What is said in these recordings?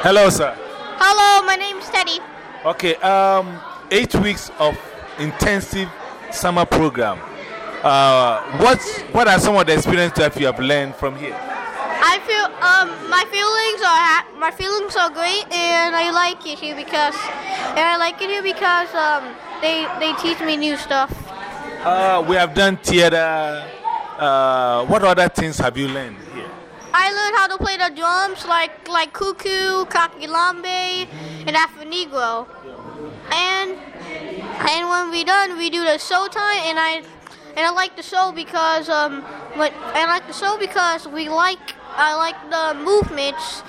Hello, sir. Hello, my name is Teddy. Okay, um, eight weeks of intensive summer program. Uh, what's, what are some of the experiences that you have learned from here? I feel um my feelings are ha my feelings are great and I like it here because and I like it here because um they they teach me new stuff. Uh, we have done theater. Uh, what other things have you learned? I learned how to play the drums like like cuckoo, kakilambe, and afanigro. And and when we done, we do the show time, and I and I like the show because um but I like the show because we like I like the movements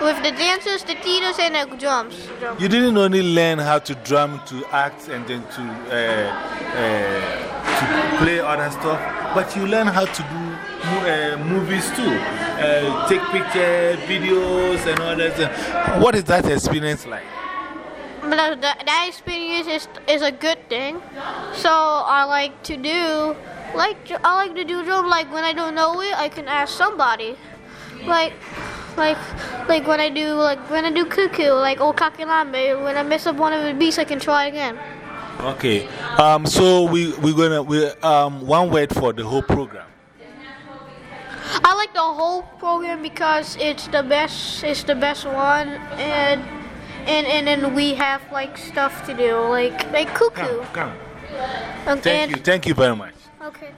with the dancers, the theaters, and the drums. You didn't only learn how to drum, to act, and then to, uh, uh, to play other stuff, but you learn how to do uh, movies too. Uh, take pictures, videos, and all that. What is that experience like? But that, that experience is, is a good thing. So I like to do, like I like to do. Like when I don't know it, I can ask somebody. Like, like, like when I do like when I do cuckoo, like old kakilambe. When I mess up one of the beats, I can try again. Okay. Um, so we we're gonna we um one word for the whole program. I like the whole program because it's the best. It's the best one, and and and then we have like stuff to do, like like cuckoo. Come, come. Um, Thank you. Thank you very much. Okay.